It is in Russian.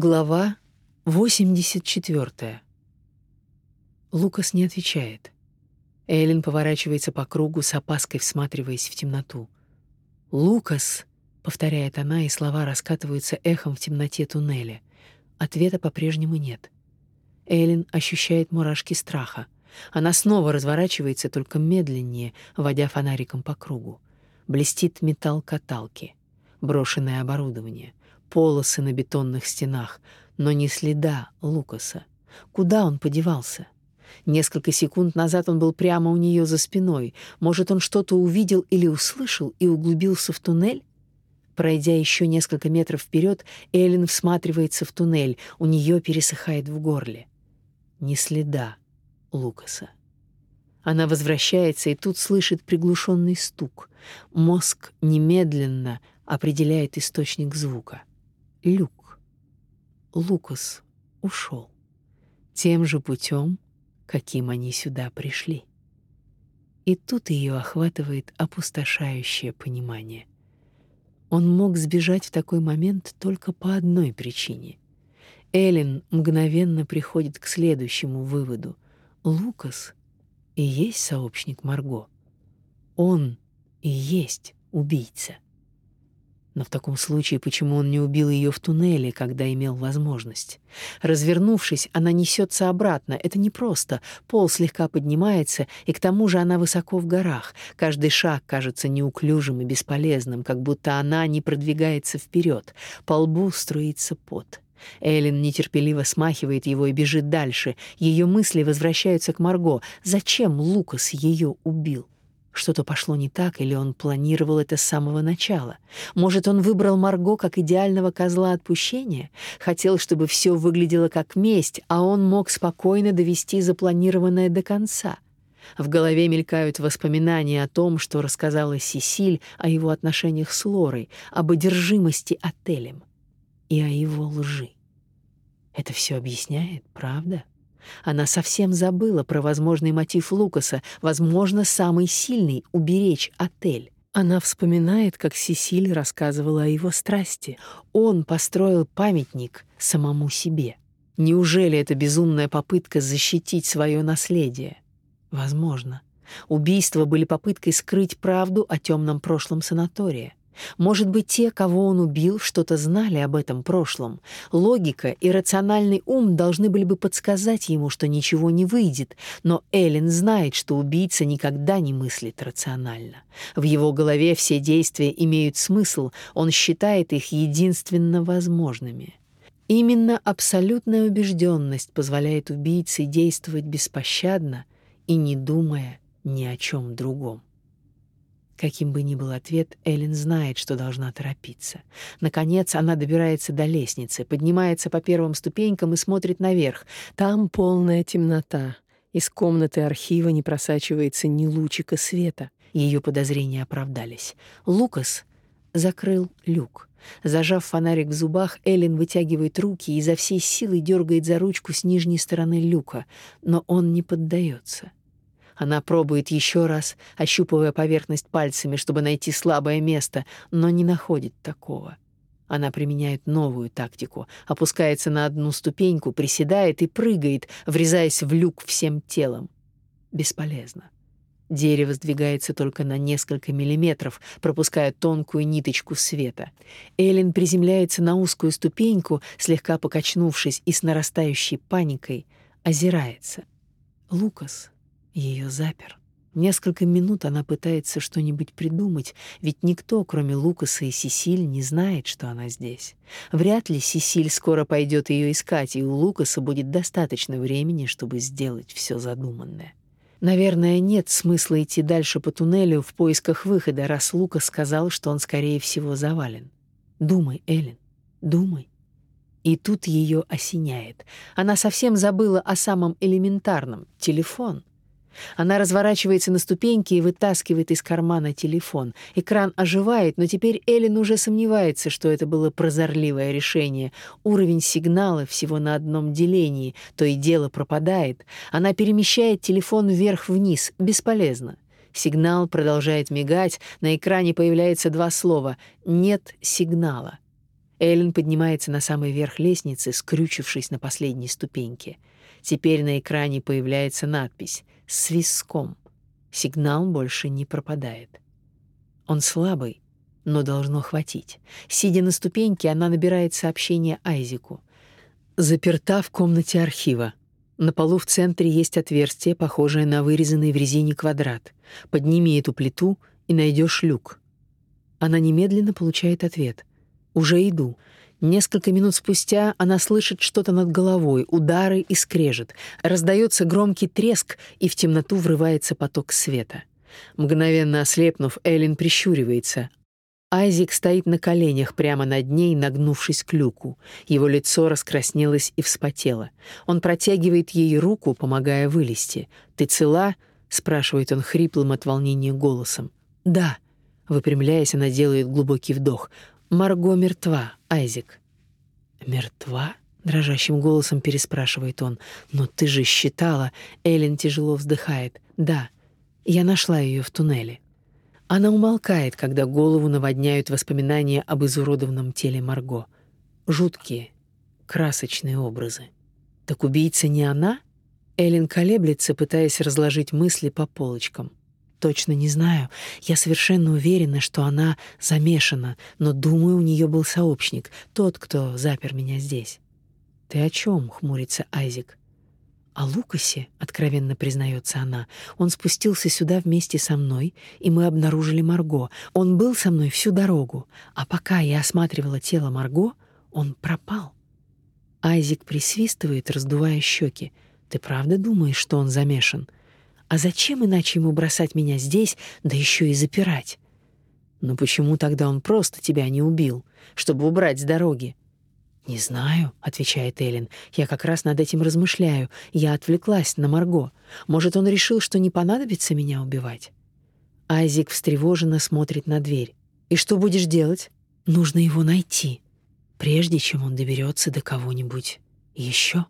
Глава 84. Лукас не отвечает. Эллен поворачивается по кругу с опаской, всматриваясь в темноту. «Лукас!» — повторяет она, и слова раскатываются эхом в темноте туннеля. Ответа по-прежнему нет. Эллен ощущает мурашки страха. Она снова разворачивается, только медленнее, водя фонариком по кругу. Блестит металл каталки, брошенное оборудование, полосы на бетонных стенах, но не следа Лукаса. Куда он подевался? Несколько секунд назад он был прямо у нее за спиной. Может, он что-то увидел или услышал и углубился в туннель? Пройдя еще несколько метров вперед, Эллен всматривается в туннель. У нее пересыхает в горле. Ни следа Лукаса. Она возвращается и тут слышит приглушенный стук. Мозг немедленно определяет источник звука. Люк. Лукас ушел тем же путем, каким они сюда пришли. И тут ее охватывает опустошающее понимание. Он мог сбежать в такой момент только по одной причине. Эллен мгновенно приходит к следующему выводу. Лукас и есть сообщник Марго. Он и есть убийца. Но в таком случае почему он не убил ее в туннеле, когда имел возможность? Развернувшись, она несется обратно. Это непросто. Пол слегка поднимается, и к тому же она высоко в горах. Каждый шаг кажется неуклюжим и бесполезным, как будто она не продвигается вперед. По лбу струится пот. Эллен нетерпеливо смахивает его и бежит дальше. Ее мысли возвращаются к Марго. Зачем Лукас ее убил? Что-то пошло не так, или он планировал это с самого начала. Может, он выбрал Марго как идеального козла отпущения, хотел, чтобы все выглядело как месть, а он мог спокойно довести запланированное до конца. В голове мелькают воспоминания о том, что рассказала Сесиль о его отношениях с Лорой, об одержимости отелем и о его лжи. Это все объясняет, правда? Она совсем забыла про возможный мотив Лукаса, возможно, самый сильный — уберечь отель. Она вспоминает, как Сесиль рассказывала о его страсти. Он построил памятник самому себе. Неужели это безумная попытка защитить свое наследие? Возможно. Убийства были попыткой скрыть правду о темном прошлом санатория. Может быть, те, кого он убил, что-то знали об этом прошлом. Логика и рациональный ум должны были бы подсказать ему, что ничего не выйдет, но Эллен знает, что убийца никогда не мыслит рационально. В его голове все действия имеют смысл, он считает их единственно возможными. Именно абсолютная убежденность позволяет убийце действовать беспощадно и не думая ни о чем другом. Каким бы ни был ответ, Эллен знает, что должна торопиться. Наконец она добирается до лестницы, поднимается по первым ступенькам и смотрит наверх. Там полная темнота. Из комнаты архива не просачивается ни лучика света. Ее подозрения оправдались. Лукас закрыл люк. Зажав фонарик в зубах, Эллен вытягивает руки и изо всей силы дергает за ручку с нижней стороны люка, но он не поддается. Она пробует еще раз, ощупывая поверхность пальцами, чтобы найти слабое место, но не находит такого. Она применяет новую тактику, опускается на одну ступеньку, приседает и прыгает, врезаясь в люк всем телом. Бесполезно. Дерево сдвигается только на несколько миллиметров, пропуская тонкую ниточку света. Эллен приземляется на узкую ступеньку, слегка покачнувшись и с нарастающей паникой, озирается. Лукас ее запер. Несколько минут она пытается что-нибудь придумать, ведь никто, кроме Лукаса и Сесиль, не знает, что она здесь. Вряд ли Сесиль скоро пойдет ее искать, и у Лукаса будет достаточно времени, чтобы сделать все задуманное. Наверное, нет смысла идти дальше по туннелю в поисках выхода, раз Лукас сказал, что он, скорее всего, завален. Думай, Эллен, думай. И тут ее осеняет. Она совсем забыла о самом элементарном — телефон. Она разворачивается на ступеньки и вытаскивает из кармана телефон. Экран оживает, но теперь Эллен уже сомневается, что это было прозорливое решение. Уровень сигнала всего на одном делении, то и дело пропадает. Она перемещает телефон вверх-вниз. Бесполезно. Сигнал продолжает мигать, на экране появляется два слова «нет сигнала». Эллен поднимается на самый верх лестницы, скрючившись на последней ступеньке. Теперь на экране появляется надпись «С свистком». Сигнал больше не пропадает. Он слабый, но должно хватить. Сидя на ступеньке, она набирает сообщение Айзеку. Заперта в комнате архива. На полу в центре есть отверстие, похожее на вырезанный в резине квадрат. Подними эту плиту и найдешь люк. Она немедленно получает ответ. Уже иду. Несколько минут спустя она слышит что-то над головой, удары и скрежет. Раздается громкий треск, и в темноту врывается поток света. Мгновенно ослепнув, Эллен прищуривается. Айзик стоит на коленях прямо над ней, нагнувшись к люку. Его лицо раскраснелось и вспотело. Он протягивает ей руку, помогая вылезти. «Ты цела?» — спрашивает он хриплым от волнения голосом. «Да». Выпрямляясь, она делает глубокий вдох. «Марго мертва, Айзик». «Мертва?» — дрожащим голосом переспрашивает он. «Но ты же считала...» Эллен тяжело вздыхает. «Да, я нашла ее в туннеле». Она умолкает, когда голову наводняют воспоминания об изуродованном теле Марго. Жуткие, красочные образы. Так убийца не она? Эллен колеблется, пытаясь разложить мысли по полочкам. Точно не знаю. Я совершенно уверена, что она замешана, но думаю, у нее был сообщник, тот, кто запер меня здесь. Ты о чем? хмурится Айзик. О Лукасе, откровенно признается она. Он спустился сюда вместе со мной, и мы обнаружили Марго. Он был со мной всю дорогу, а пока я осматривала тело Марго, он пропал. Айзик присвистывает, раздувая щеки. Ты правда думаешь, что он замешан? А зачем иначе ему бросать меня здесь, да еще и запирать? Но почему тогда он просто тебя не убил, чтобы убрать с дороги? Не знаю, отвечает Элин. Я как раз над этим размышляю. Я отвлеклась на Марго. Может, он решил, что не понадобится меня убивать? Айзик встревоженно смотрит на дверь. И что будешь делать? Нужно его найти, прежде чем он доберется до кого-нибудь еще.